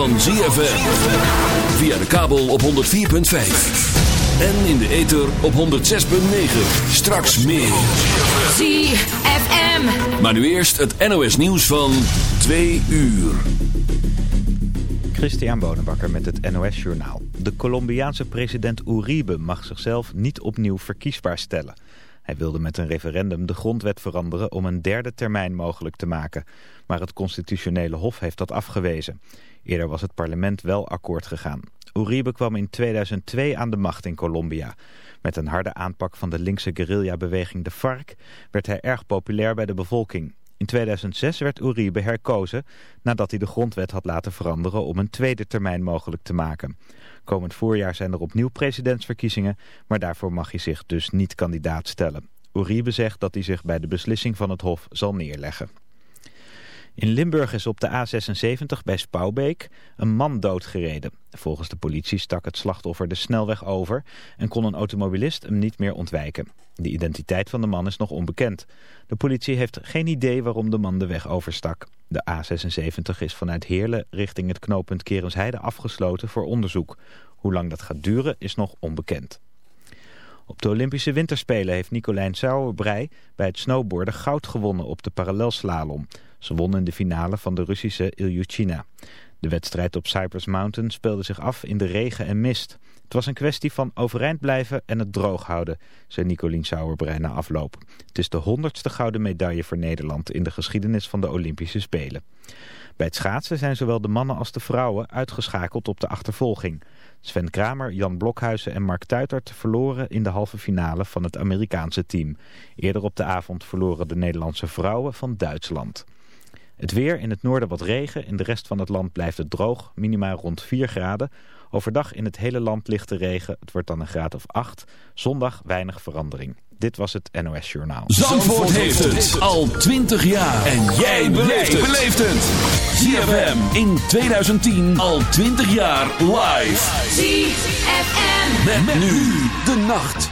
van ZFM. Via de kabel op 104.5. En in de ether op 106.9. Straks meer. ZFM. Maar nu eerst het NOS nieuws van 2 uur. Christian Bonenbakker met het NOS Journaal. De Colombiaanse president Uribe mag zichzelf niet opnieuw verkiesbaar stellen. Hij wilde met een referendum de grondwet veranderen om een derde termijn mogelijk te maken. Maar het constitutionele hof heeft dat afgewezen. Eerder was het parlement wel akkoord gegaan. Uribe kwam in 2002 aan de macht in Colombia. Met een harde aanpak van de linkse guerrillabeweging de FARC werd hij erg populair bij de bevolking. In 2006 werd Uribe herkozen nadat hij de grondwet had laten veranderen om een tweede termijn mogelijk te maken. Komend voorjaar zijn er opnieuw presidentsverkiezingen, maar daarvoor mag hij zich dus niet kandidaat stellen. Uribe zegt dat hij zich bij de beslissing van het Hof zal neerleggen. In Limburg is op de A76 bij Spouwbeek een man doodgereden. Volgens de politie stak het slachtoffer de snelweg over en kon een automobilist hem niet meer ontwijken. De identiteit van de man is nog onbekend. De politie heeft geen idee waarom de man de weg overstak. De A76 is vanuit Heerlen richting het knooppunt Kerensheide afgesloten voor onderzoek. Hoe lang dat gaat duren is nog onbekend. Op de Olympische Winterspelen heeft Nicolijn Sauerbrei bij het snowboarden goud gewonnen op de parallelslalom. Ze won in de finale van de Russische Ilyushina. De wedstrijd op Cypress Mountain speelde zich af in de regen en mist. Het was een kwestie van overeind blijven en het droog houden, zei Nicolien Sauerbrei na afloop. Het is de honderdste gouden medaille voor Nederland in de geschiedenis van de Olympische Spelen. Bij het schaatsen zijn zowel de mannen als de vrouwen uitgeschakeld op de achtervolging. Sven Kramer, Jan Blokhuizen en Mark Tuitert verloren in de halve finale van het Amerikaanse team. Eerder op de avond verloren de Nederlandse vrouwen van Duitsland. Het weer, in het noorden wat regen, in de rest van het land blijft het droog, minimaal rond 4 graden. Overdag in het hele land ligt de regen, het wordt dan een graad of 8. Zondag weinig verandering. Dit was het NOS Journaal. Zandvoort, heeft het al 20 jaar. En jij beleeft het. ZFM in 2010 al 20 jaar live. ZFM. met nu de nacht.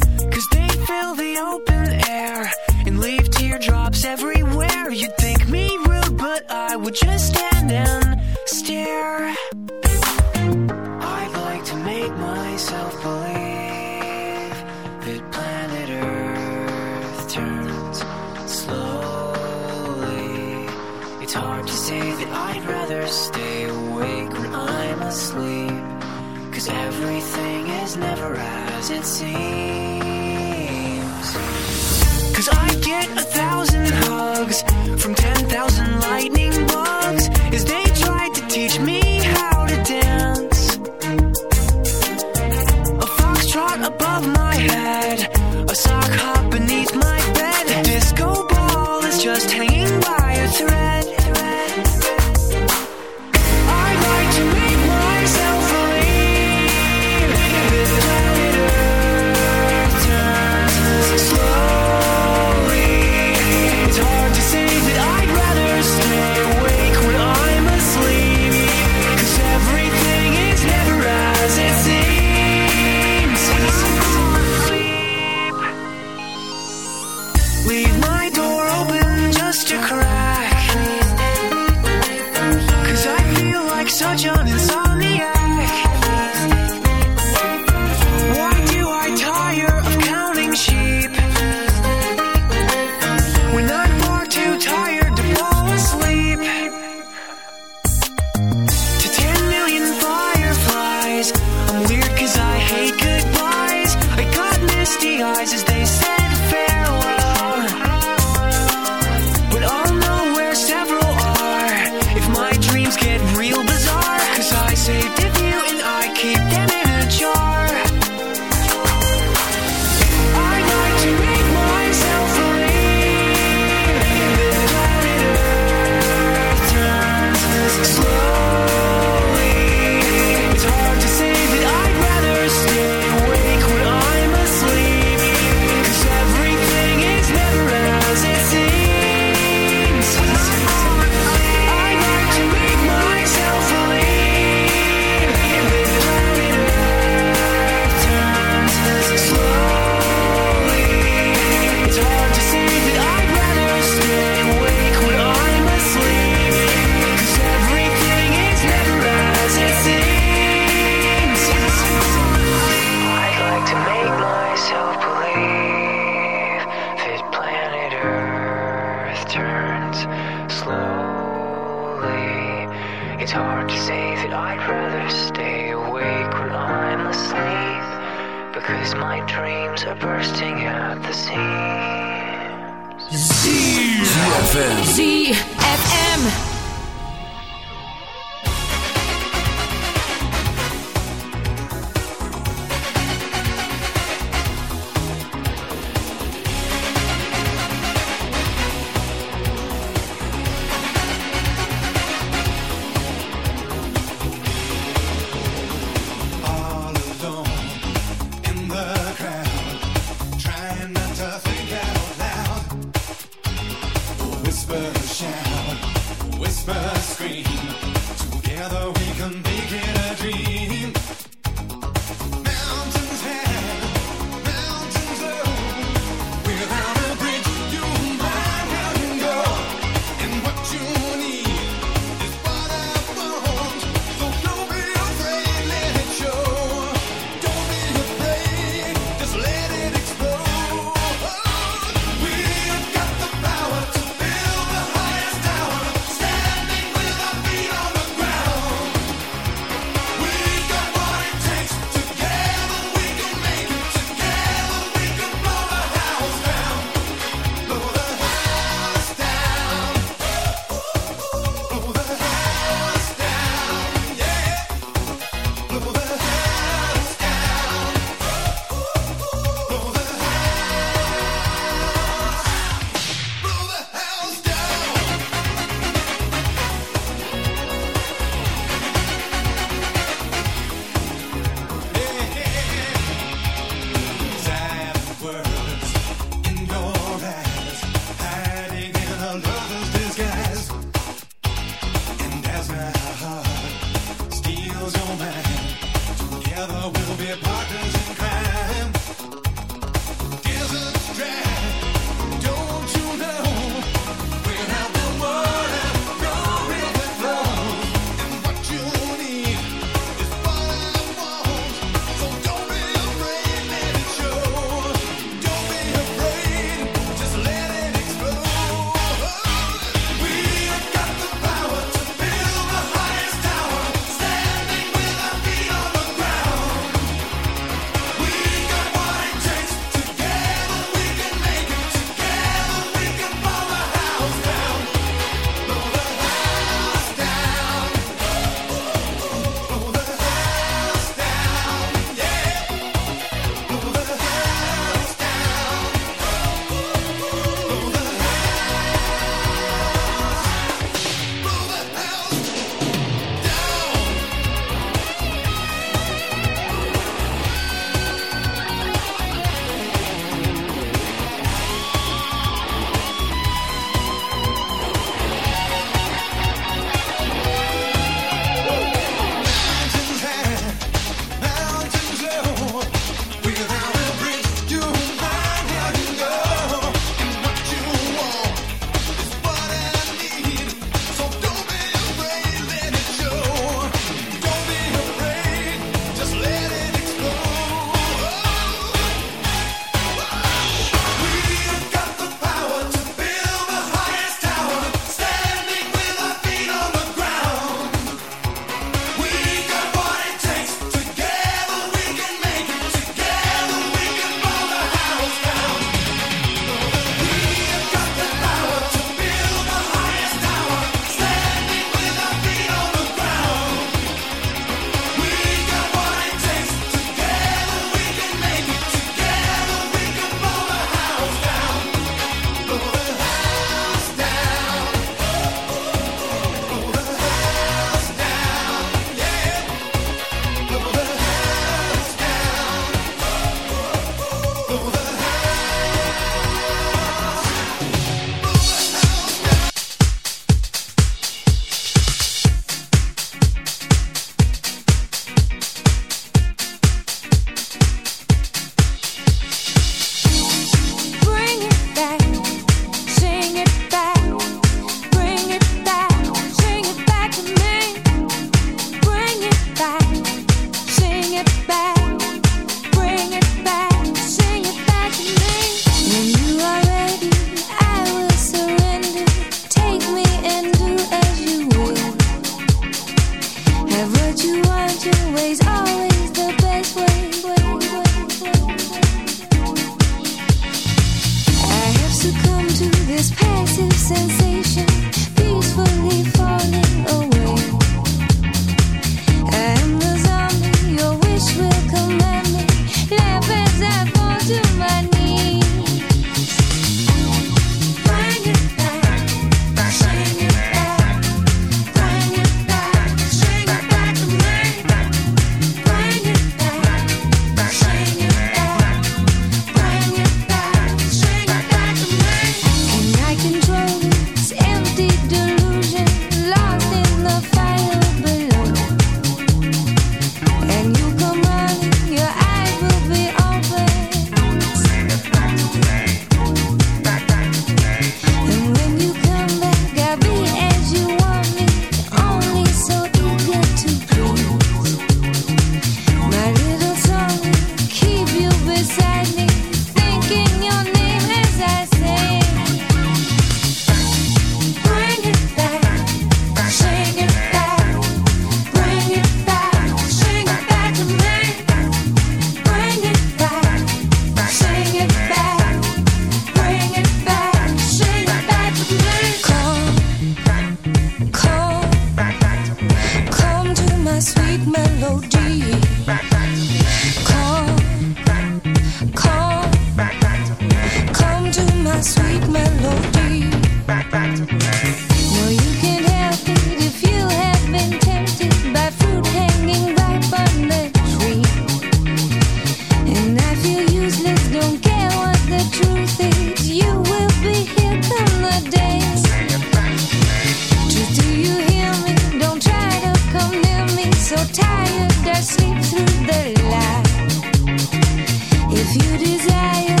Desire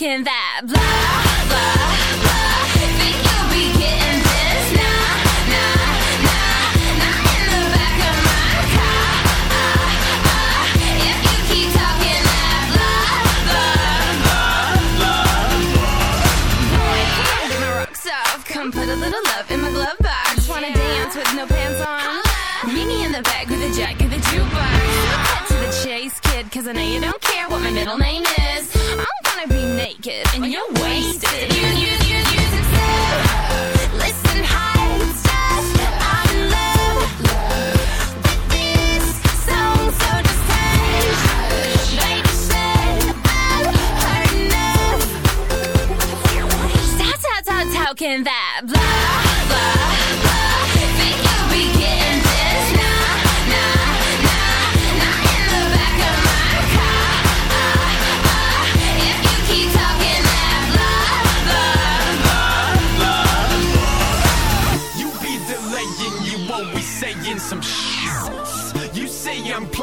How that blah, blah, blah? Think you'll be getting this? Nah, nah, nah, nah. In the back of my car. Ah, ah. If you keep talking that blah, blah, blah. Boy, get my rocks off. Come put a little love in my glove box. Wanna dance with no pants on? Meet me in the back with a jack of the jukebox. Chase, kid, cause I know you don't care what my middle name is. I'm gonna be naked and you're wasted. You, you, you, you, Listen, heights, I'm in love with this song, so just hush. Baby, shut up, heard enough. How, how, how, how can that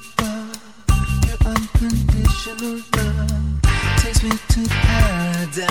Your unconditional love takes me to paradise.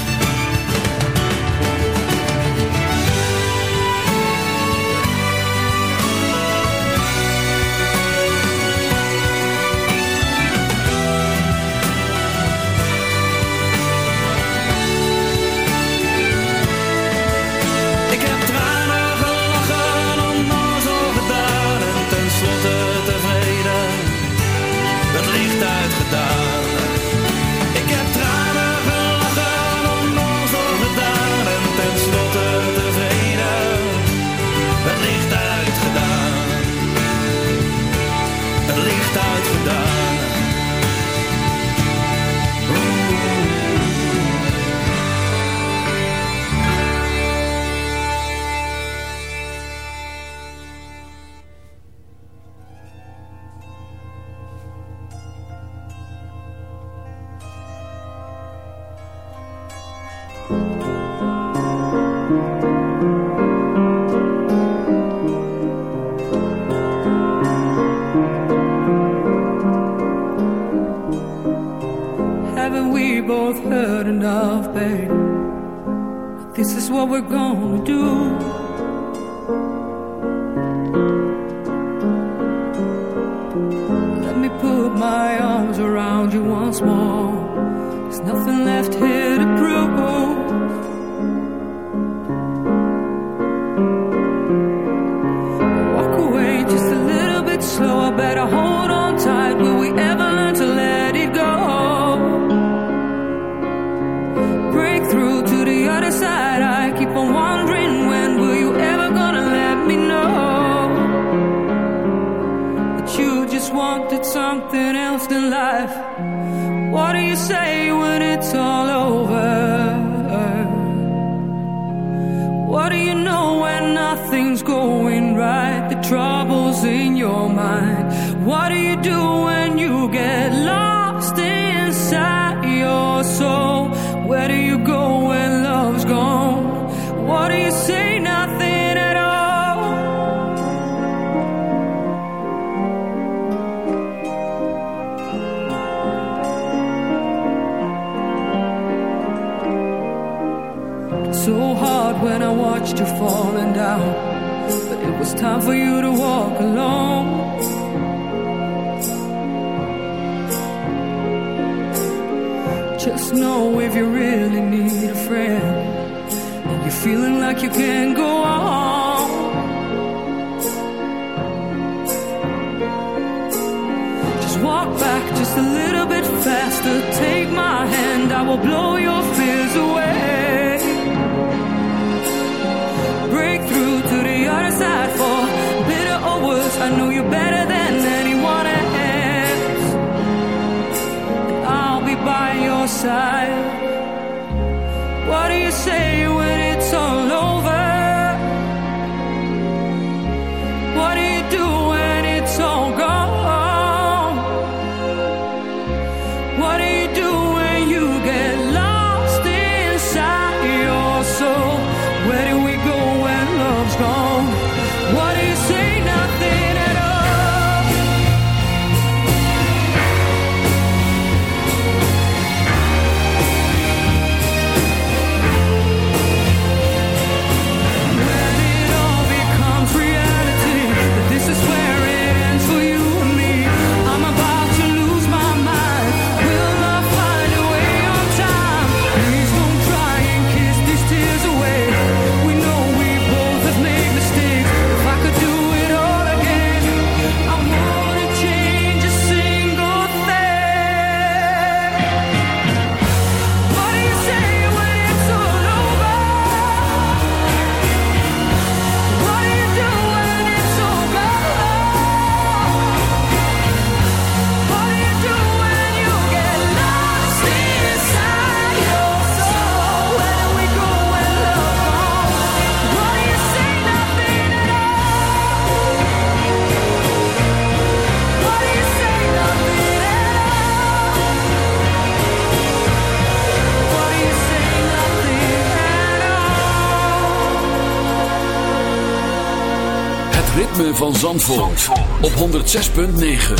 106.9.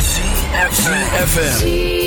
FM.